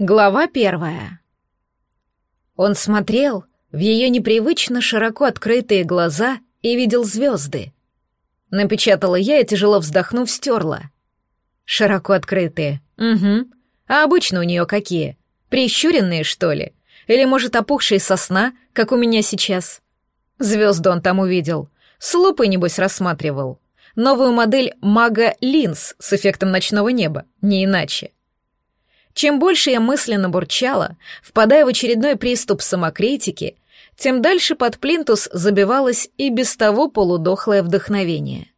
Глава первая. Он смотрел в ее непривычно широко открытые глаза и видел звезды. Напечатала я и, тяжело вздохнув, стерла. Широко открытые. Угу. А обычно у нее какие? Прищуренные, что ли? Или, может, опухшие со сна, как у меня сейчас? Звезды он там увидел. С лупой, небось, рассматривал. Новую модель Мага Линз с эффектом ночного неба, не иначе. Чем больше я мысленно бурчала, впадая в очередной приступ самокритики, тем дальше под плинтус забивалось и без того полудохлое вдохновение.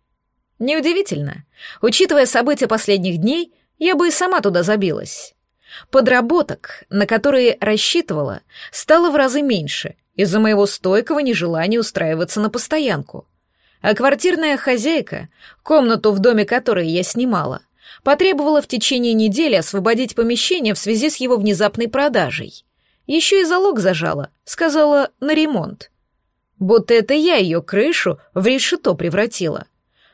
Неудивительно. Учитывая события последних дней, я бы и сама туда забилась. Подработок, на которые рассчитывала, стало в разы меньше из-за моего стойкого нежелания устраиваться на постоянку. А квартирная хозяйка, комнату в доме которой я снимала, потребовала в течение недели освободить помещение в связи с его внезапной продажей. Еще и залог зажала, сказала на ремонт. Будто это я ее крышу в решето превратила.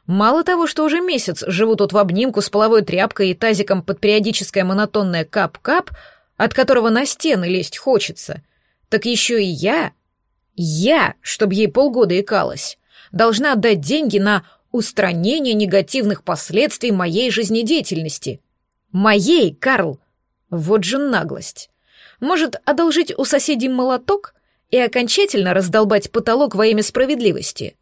Мало того, что уже месяц живу тут в обнимку с половой тряпкой и тазиком под периодическое монотонное кап-кап, от которого на стены лезть хочется, так еще и я, я, чтобы ей полгода икалась, должна отдать деньги на устранение негативных последствий моей жизнедеятельности. Моей, Карл! Вот же наглость. Может, одолжить у соседей молоток и окончательно раздолбать потолок во имя справедливости?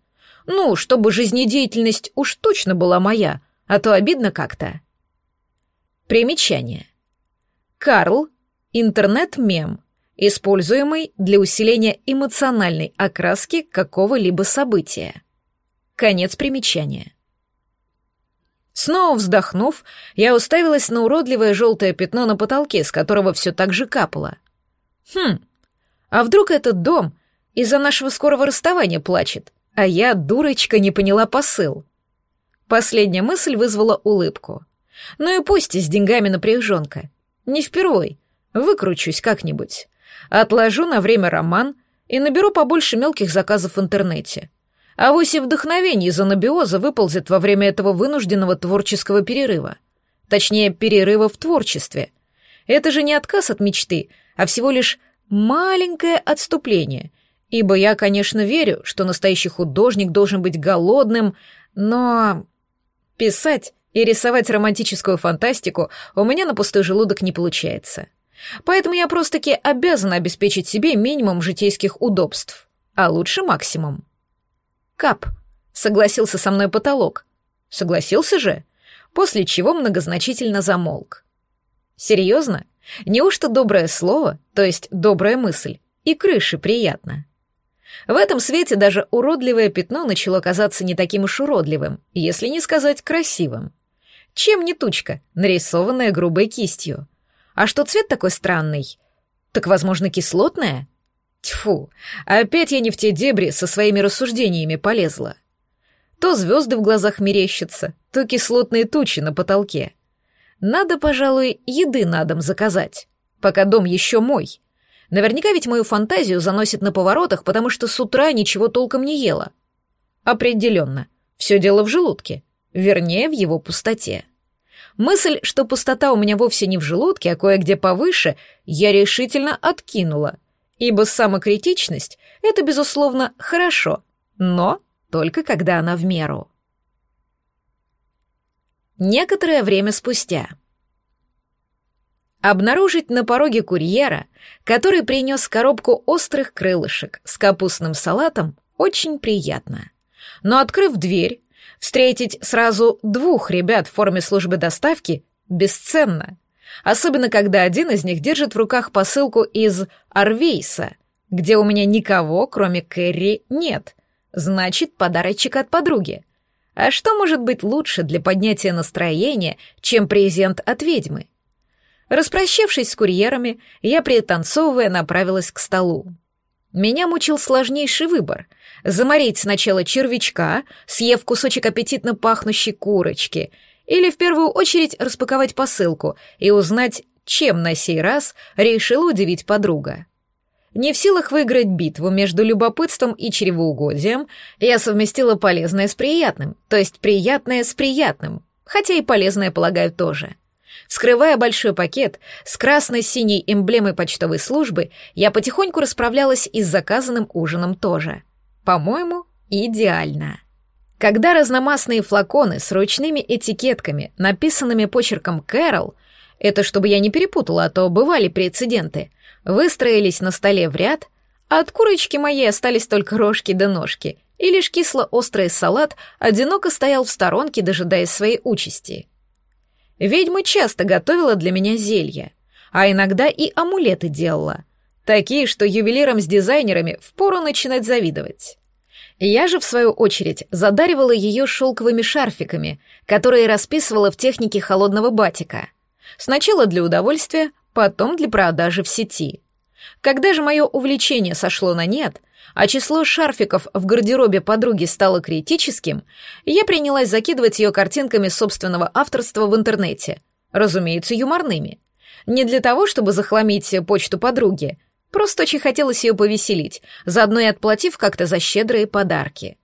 Ну, чтобы жизнедеятельность уж точно была моя, а то обидно как-то. Примечание. Карл — интернет-мем, используемый для усиления эмоциональной окраски какого-либо события. Конец примечания. Снова вздохнув, я уставилась на уродливое желтое пятно на потолке, с которого все так же капало. Хм, а вдруг этот дом из-за нашего скорого расставания плачет, а я, дурочка, не поняла посыл? Последняя мысль вызвала улыбку. Ну и пусть с деньгами напряженка. Не впервой. Выкручусь как-нибудь. Отложу на время роман и наберу побольше мелких заказов в интернете. А вось и вдохновение из анабиоза выползет во время этого вынужденного творческого перерыва. Точнее, перерыва в творчестве. Это же не отказ от мечты, а всего лишь маленькое отступление. Ибо я, конечно, верю, что настоящий художник должен быть голодным, но... Писать и рисовать романтическую фантастику у меня на пустой желудок не получается. Поэтому я просто-таки обязана обеспечить себе минимум житейских удобств, а лучше максимум. Кап, согласился со мной потолок. Согласился же? После чего многозначительно замолк. Серьезно? Неужто доброе слово, то есть добрая мысль, и крыши приятно? В этом свете даже уродливое пятно начало казаться не таким уж уродливым, если не сказать красивым. Чем не тучка, нарисованная грубой кистью? А что цвет такой странный? Так, возможно, кислотная? Тьфу, опять я не в те дебри со своими рассуждениями полезла. То звезды в глазах мерещатся, то кислотные тучи на потолке. Надо, пожалуй, еды на дом заказать, пока дом еще мой. Наверняка ведь мою фантазию заносит на поворотах, потому что с утра ничего толком не ела. Определенно, все дело в желудке, вернее, в его пустоте. Мысль, что пустота у меня вовсе не в желудке, а кое-где повыше, я решительно откинула — ибо самокритичность — это, безусловно, хорошо, но только когда она в меру. Некоторое время спустя. Обнаружить на пороге курьера, который принес коробку острых крылышек с капустным салатом, очень приятно. Но, открыв дверь, встретить сразу двух ребят в форме службы доставки бесценно — особенно когда один из них держит в руках посылку из Арвейса, где у меня никого, кроме Кэрри, нет. Значит, подарочек от подруги. А что может быть лучше для поднятия настроения, чем презент от ведьмы? Распрощавшись с курьерами, я, пританцовывая, направилась к столу. Меня мучил сложнейший выбор — заморить сначала червячка, съев кусочек аппетитно пахнущей курочки — или в первую очередь распаковать посылку и узнать, чем на сей раз решила удивить подруга. Не в силах выиграть битву между любопытством и чревоугодием, я совместила полезное с приятным, то есть приятное с приятным, хотя и полезное, полагаю, тоже. Вскрывая большой пакет с красно-синей эмблемой почтовой службы, я потихоньку расправлялась и с заказанным ужином тоже. По-моему, идеально. Когда разномастные флаконы с ручными этикетками, написанными почерком «Кэрол», это чтобы я не перепутала, а то бывали прецеденты, выстроились на столе в ряд, а от курочки моей остались только рожки да ножки, и лишь кисло-острый салат одиноко стоял в сторонке, дожидаясь своей участи. Ведьма часто готовила для меня зелья, а иногда и амулеты делала, такие, что ювелирам с дизайнерами впору начинать завидовать. Я же, в свою очередь, задаривала ее шелковыми шарфиками, которые расписывала в технике холодного батика. Сначала для удовольствия, потом для продажи в сети. Когда же мое увлечение сошло на нет, а число шарфиков в гардеробе подруги стало критическим, я принялась закидывать ее картинками собственного авторства в интернете, разумеется, юморными. Не для того, чтобы захламить почту подруги, просто очень хотелось ее повеселить, заодно и отплатив как-то за щедрые подарки.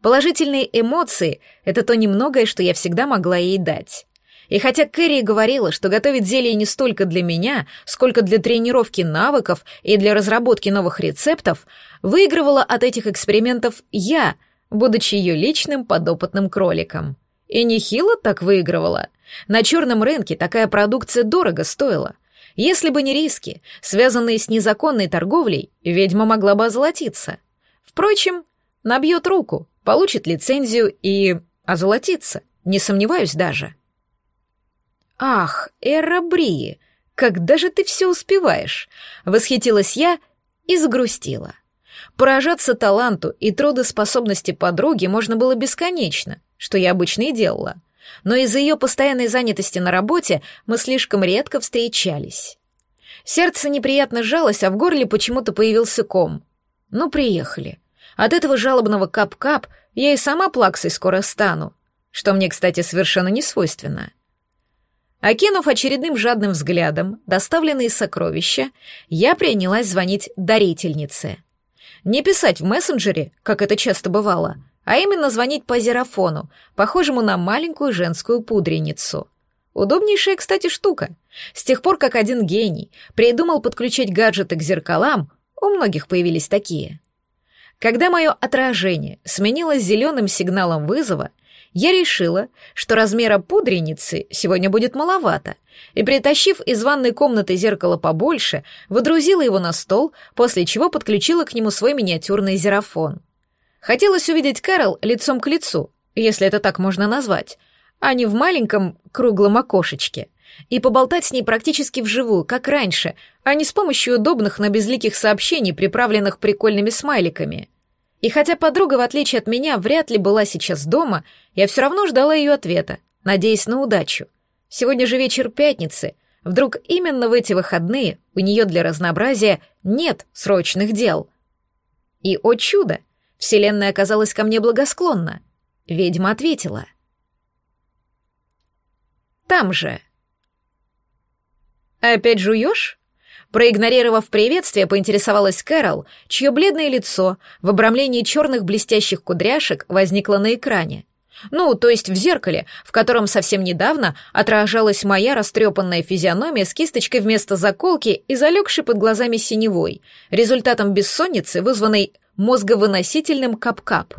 Положительные эмоции — это то немногое, что я всегда могла ей дать. И хотя Кэрри говорила, что готовит зелье не столько для меня, сколько для тренировки навыков и для разработки новых рецептов, выигрывала от этих экспериментов я, будучи ее личным подопытным кроликом. И нехило так выигрывала. На черном рынке такая продукция дорого стоила. Если бы не риски, связанные с незаконной торговлей, ведьма могла бы озолотиться. Впрочем, набьет руку, получит лицензию и озолотится, не сомневаюсь даже. «Ах, Эра Брии, когда же ты все успеваешь?» — восхитилась я и загрустила. Поражаться таланту и трудоспособности подруги можно было бесконечно, что я обычно и делала. Но из-за ее постоянной занятости на работе мы слишком редко встречались. Сердце неприятно сжалось, а в горле почему-то появился ком. Ну, приехали. От этого жалобного кап-кап я и сама плаксой скоро стану, что мне, кстати, совершенно не свойственно. Окинув очередным жадным взглядом доставленные сокровища, я принялась звонить дарительнице. Не писать в мессенджере, как это часто бывало, а именно звонить по зерафону, похожему на маленькую женскую пудреницу. Удобнейшая, кстати, штука. С тех пор, как один гений придумал подключать гаджеты к зеркалам, у многих появились такие. Когда мое отражение сменилось зеленым сигналом вызова, я решила, что размера пудреницы сегодня будет маловато, и, притащив из ванной комнаты зеркало побольше, выдрузила его на стол, после чего подключила к нему свой миниатюрный зерафон. Хотелось увидеть Кэрол лицом к лицу, если это так можно назвать, а не в маленьком круглом окошечке, и поболтать с ней практически вживую, как раньше, а не с помощью удобных, но безликих сообщений, приправленных прикольными смайликами — и хотя подруга, в отличие от меня, вряд ли была сейчас дома, я все равно ждала ее ответа, надеясь на удачу. Сегодня же вечер пятницы. Вдруг именно в эти выходные у нее для разнообразия нет срочных дел. И, о чудо, Вселенная оказалась ко мне благосклонна. Ведьма ответила. «Там же». «Опять жуешь?» Проигнорировав приветствие, поинтересовалась Кэрол, чье бледное лицо в обрамлении черных блестящих кудряшек возникло на экране. Ну, то есть в зеркале, в котором совсем недавно отражалась моя растрепанная физиономия с кисточкой вместо заколки и залегшей под глазами синевой, результатом бессонницы, вызванной мозговыносительным кап-кап.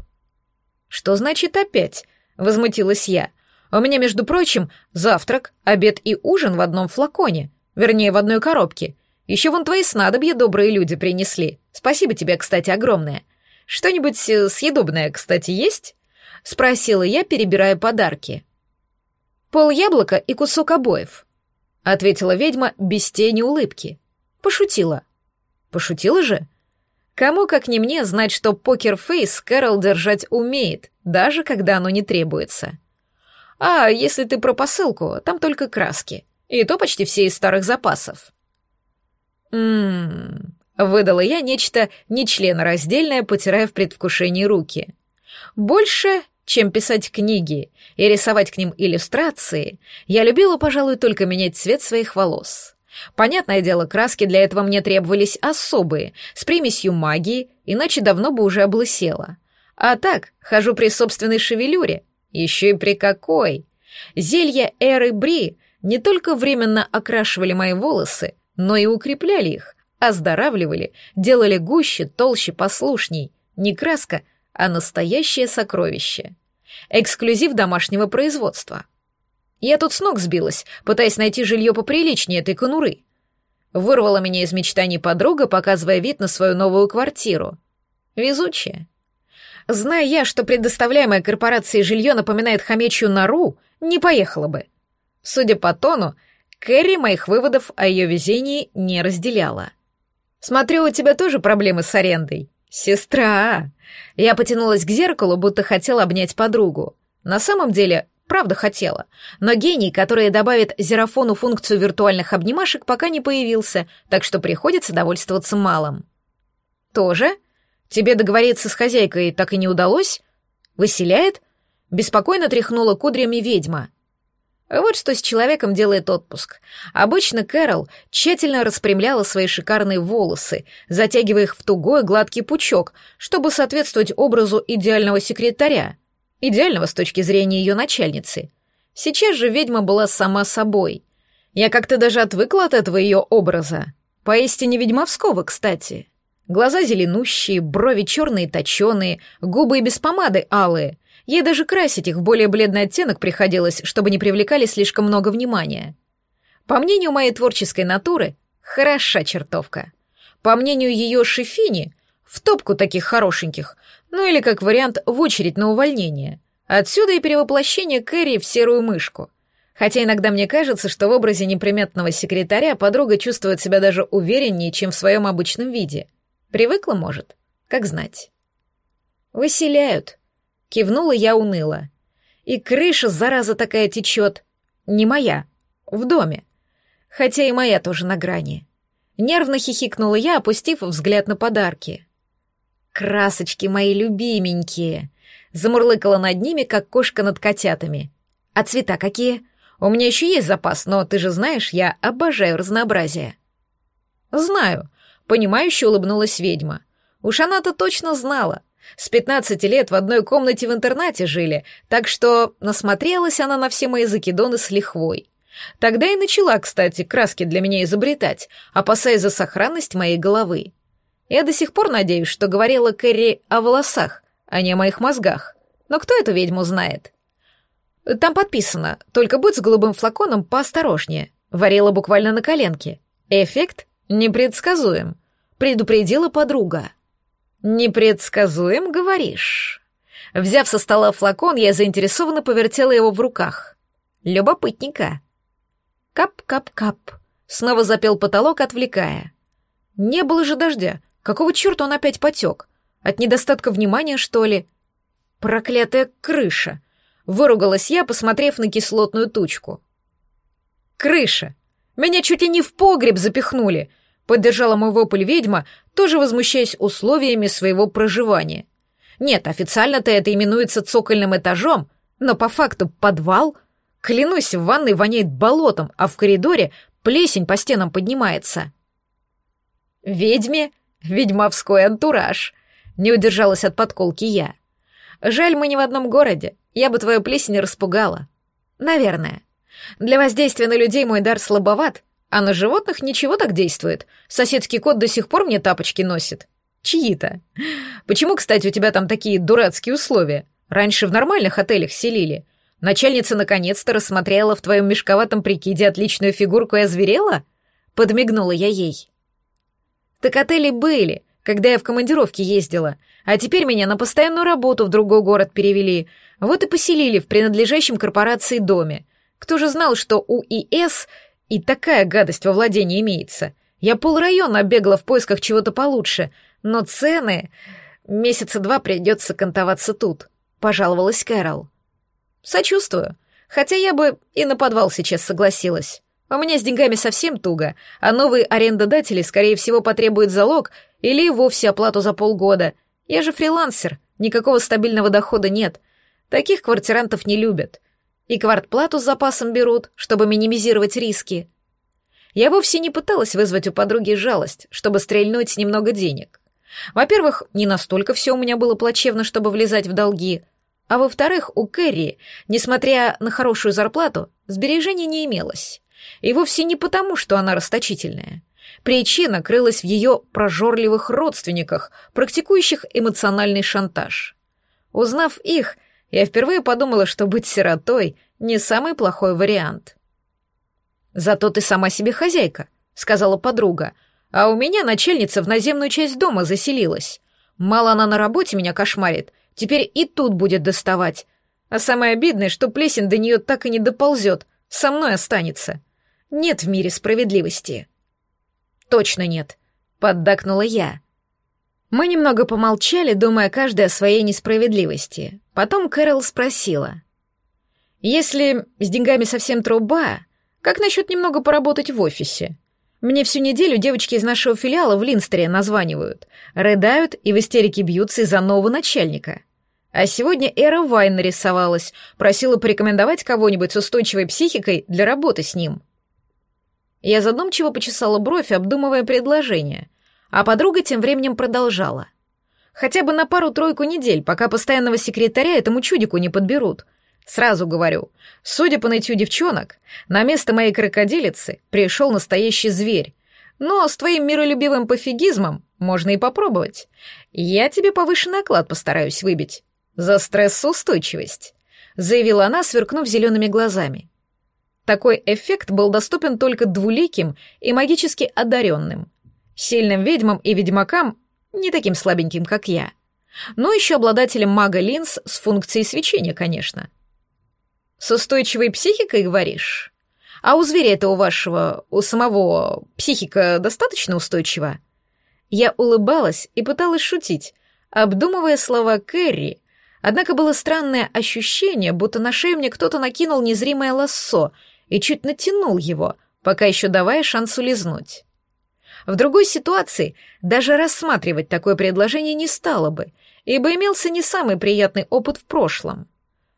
«Что значит опять?» — возмутилась я. «У меня, между прочим, завтрак, обед и ужин в одном флаконе, вернее, в одной коробке, еще вон твои снадобья добрые люди принесли. Спасибо тебе, кстати, огромное. Что-нибудь э, съедобное, кстати, есть?» — спросила я, перебирая подарки. «Пол яблока и кусок обоев», — ответила ведьма без тени улыбки. Пошутила. Пошутила же? Кому, как не мне, знать, что покер-фейс Кэрол держать умеет, даже когда оно не требуется. А если ты про посылку, там только краски. И то почти все из старых запасов. «Ммм...» — выдала я нечто нечленораздельное, потирая в предвкушении руки. «Больше, чем писать книги и рисовать к ним иллюстрации, я любила, пожалуй, только менять цвет своих волос. Понятное дело, краски для этого мне требовались особые, с примесью магии, иначе давно бы уже облысела. А так, хожу при собственной шевелюре, еще и при какой. Зелье Эры Бри не только временно окрашивали мои волосы, но и укрепляли их, оздоравливали, делали гуще, толще, послушней. Не краска, а настоящее сокровище. Эксклюзив домашнего производства. Я тут с ног сбилась, пытаясь найти жилье поприличнее этой конуры. Вырвала меня из мечтаний подруга, показывая вид на свою новую квартиру. Везучая. Зная я, что предоставляемое корпорацией жилье напоминает хомячью нору, не поехала бы. Судя по тону, Кэрри моих выводов о ее везении не разделяла. «Смотрю, у тебя тоже проблемы с арендой. Сестра!» Я потянулась к зеркалу, будто хотела обнять подругу. На самом деле, правда хотела. Но гений, который добавит Зерафону функцию виртуальных обнимашек, пока не появился, так что приходится довольствоваться малым. «Тоже? Тебе договориться с хозяйкой так и не удалось? Выселяет?» Беспокойно тряхнула кудрями ведьма. Вот что с человеком делает отпуск. Обычно Кэрол тщательно распрямляла свои шикарные волосы, затягивая их в тугой гладкий пучок, чтобы соответствовать образу идеального секретаря. Идеального с точки зрения ее начальницы. Сейчас же ведьма была сама собой. Я как-то даже отвыкла от этого ее образа. Поистине ведьмовского, кстати. Глаза зеленущие, брови черные точеные, губы и без помады алые — Ей даже красить их в более бледный оттенок приходилось, чтобы не привлекали слишком много внимания. По мнению моей творческой натуры, хороша чертовка. По мнению ее шефини, в топку таких хорошеньких, ну или как вариант в очередь на увольнение. Отсюда и перевоплощение Кэрри в серую мышку. Хотя иногда мне кажется, что в образе неприметного секретаря подруга чувствует себя даже увереннее, чем в своем обычном виде. Привыкла, может? Как знать. «Выселяют», Кивнула я уныло. И крыша, зараза такая, течет. Не моя. В доме. Хотя и моя тоже на грани. Нервно хихикнула я, опустив взгляд на подарки. «Красочки мои любименькие!» Замурлыкала над ними, как кошка над котятами. «А цвета какие? У меня еще есть запас, но ты же знаешь, я обожаю разнообразие». «Знаю», — понимающе улыбнулась ведьма. Уж она-то точно знала. С 15 лет в одной комнате в интернате жили, так что насмотрелась она на все мои закидоны с лихвой. Тогда и начала, кстати, краски для меня изобретать, опасаясь за сохранность моей головы. Я до сих пор надеюсь, что говорила Кэрри о волосах, а не о моих мозгах. Но кто эту ведьму знает? Там подписано, только будь с голубым флаконом поосторожнее. Варила буквально на коленке. Эффект непредсказуем, предупредила подруга. «Непредсказуем, говоришь?» Взяв со стола флакон, я заинтересованно повертела его в руках. Любопытненько. Кап-кап-кап. Снова запел потолок, отвлекая. Не было же дождя. Какого черта он опять потек? От недостатка внимания, что ли? Проклятая крыша. Выругалась я, посмотрев на кислотную тучку. Крыша. Меня чуть ли не в погреб запихнули. Поддержала мой вопль ведьма, тоже возмущаясь условиями своего проживания. Нет, официально-то это именуется цокольным этажом, но по факту подвал. Клянусь, в ванной воняет болотом, а в коридоре плесень по стенам поднимается. Ведьме ведьмовской антураж. Не удержалась от подколки я. Жаль, мы не в одном городе. Я бы твою плесень распугала. Наверное. Для воздействия на людей мой дар слабоват, а на животных ничего так действует. Соседский кот до сих пор мне тапочки носит. Чьи-то. Почему, кстати, у тебя там такие дурацкие условия? Раньше в нормальных отелях селили. Начальница наконец-то рассмотрела в твоем мешковатом прикиде отличную фигурку и озверела? Подмигнула я ей. Так отели были, когда я в командировке ездила, а теперь меня на постоянную работу в другой город перевели. Вот и поселили в принадлежащем корпорации доме. Кто же знал, что у ИС и такая гадость во владении имеется. Я полрайона бегала в поисках чего-то получше, но цены... Месяца два придется кантоваться тут», — пожаловалась Кэрол. «Сочувствую. Хотя я бы и на подвал сейчас согласилась. У меня с деньгами совсем туго, а новые арендодатели, скорее всего, потребуют залог или вовсе оплату за полгода. Я же фрилансер, никакого стабильного дохода нет. Таких квартирантов не любят и квартплату с запасом берут, чтобы минимизировать риски. Я вовсе не пыталась вызвать у подруги жалость, чтобы стрельнуть немного денег. Во-первых, не настолько все у меня было плачевно, чтобы влезать в долги, а во-вторых, у Кэрри, несмотря на хорошую зарплату, сбережений не имелось. И вовсе не потому, что она расточительная. Причина крылась в ее прожорливых родственниках, практикующих эмоциональный шантаж. Узнав их, я впервые подумала, что быть сиротой — не самый плохой вариант. «Зато ты сама себе хозяйка», — сказала подруга, «а у меня начальница в наземную часть дома заселилась. Мало она на работе меня кошмарит, теперь и тут будет доставать. А самое обидное, что плесень до нее так и не доползет, со мной останется. Нет в мире справедливости». «Точно нет», — поддакнула я. Мы немного помолчали, думая каждый о своей несправедливости. Потом Кэрол спросила. «Если с деньгами совсем труба, как насчет немного поработать в офисе? Мне всю неделю девочки из нашего филиала в Линстере названивают, рыдают и в истерике бьются из-за нового начальника. А сегодня Эра Вайн нарисовалась, просила порекомендовать кого-нибудь с устойчивой психикой для работы с ним». Я задумчиво почесала бровь, обдумывая предложение, а подруга тем временем продолжала. Хотя бы на пару-тройку недель, пока постоянного секретаря этому чудику не подберут. Сразу говорю, судя по нытью девчонок, на место моей крокодилицы пришел настоящий зверь. Но с твоим миролюбивым пофигизмом можно и попробовать. Я тебе повышенный оклад постараюсь выбить. За стрессоустойчивость», — заявила она, сверкнув зелеными глазами. Такой эффект был доступен только двуликим и магически одаренным. Сильным ведьмам и ведьмакам, не таким слабеньким, как я. Но еще обладателем мага линз с функцией свечения, конечно. С устойчивой психикой, говоришь? А у зверя это у вашего, у самого психика достаточно устойчива? Я улыбалась и пыталась шутить, обдумывая слова Кэрри, однако было странное ощущение, будто на шею мне кто-то накинул незримое лассо и чуть натянул его, пока еще давая шанс улизнуть. В другой ситуации даже рассматривать такое предложение не стало бы, ибо имелся не самый приятный опыт в прошлом.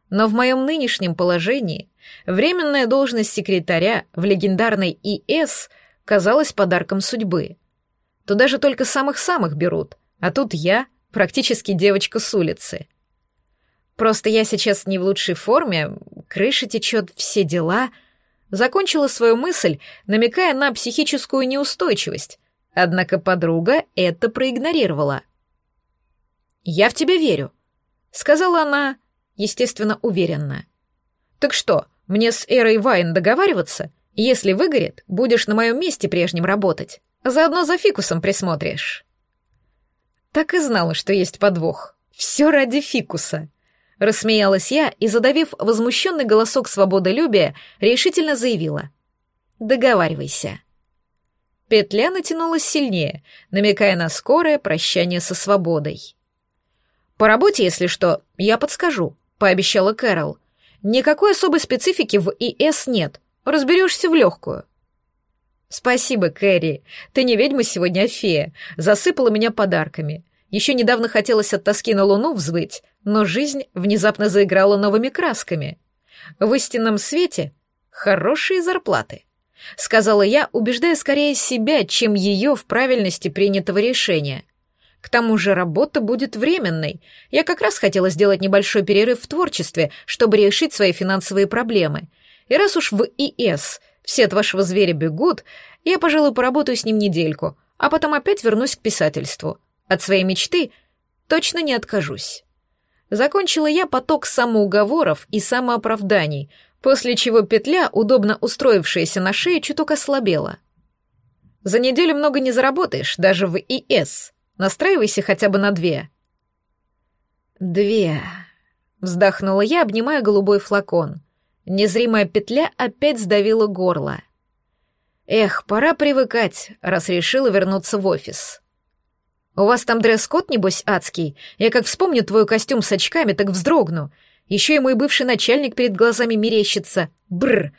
Но в моем нынешнем положении временная должность секретаря в легендарной ИС казалась подарком судьбы. Туда же только самых-самых берут, а тут я практически девочка с улицы. Просто я сейчас не в лучшей форме, крыша течет, все дела — закончила свою мысль, намекая на психическую неустойчивость, однако подруга это проигнорировала. «Я в тебя верю», — сказала она, естественно, уверенно. «Так что, мне с Эрой Вайн договариваться? Если выгорит, будешь на моем месте прежнем работать. Заодно за фикусом присмотришь». Так и знала, что есть подвох. Все ради фикуса. Рассмеялась я и, задавив возмущенный голосок свободолюбия, решительно заявила. «Договаривайся». Петля натянулась сильнее, намекая на скорое прощание со свободой. «По работе, если что, я подскажу», — пообещала Кэрол. «Никакой особой специфики в ИС нет. Разберешься в легкую». «Спасибо, Кэрри. Ты не ведьма сегодня, а фея. Засыпала меня подарками. Еще недавно хотелось от тоски на луну взвыть, но жизнь внезапно заиграла новыми красками. В истинном свете хорошие зарплаты, сказала я, убеждая скорее себя, чем ее в правильности принятого решения. К тому же работа будет временной. Я как раз хотела сделать небольшой перерыв в творчестве, чтобы решить свои финансовые проблемы. И раз уж в ИС все от вашего зверя бегут, я, пожалуй, поработаю с ним недельку, а потом опять вернусь к писательству. От своей мечты точно не откажусь. Закончила я поток самоуговоров и самооправданий, после чего петля, удобно устроившаяся на шее, чуток ослабела. За неделю много не заработаешь, даже в ИС. Настраивайся хотя бы на две. Две. Вздохнула я, обнимая голубой флакон. Незримая петля опять сдавила горло. Эх, пора привыкать, раз решила вернуться в офис. «У вас там дресс-код, небось, адский? Я как вспомню твой костюм с очками, так вздрогну. Еще и мой бывший начальник перед глазами мерещится. Бррр!»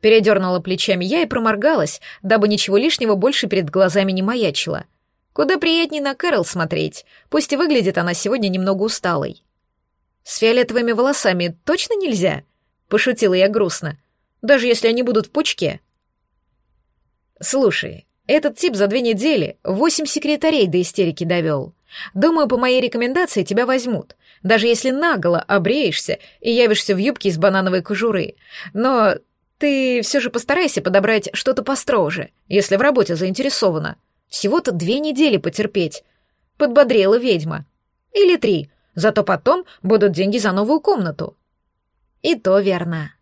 Передернула плечами я и проморгалась, дабы ничего лишнего больше перед глазами не маячило. Куда приятнее на Кэрол смотреть, пусть и выглядит она сегодня немного усталой. «С фиолетовыми волосами точно нельзя?» — пошутила я грустно. «Даже если они будут в пучке». «Слушай, этот тип за две недели восемь секретарей до истерики довел. Думаю, по моей рекомендации тебя возьмут, даже если наголо обреешься и явишься в юбке из банановой кожуры. Но Ты все же постарайся подобрать что-то построже, если в работе заинтересована. Всего-то две недели потерпеть. Подбодрила ведьма. Или три, зато потом будут деньги за новую комнату. И то верно.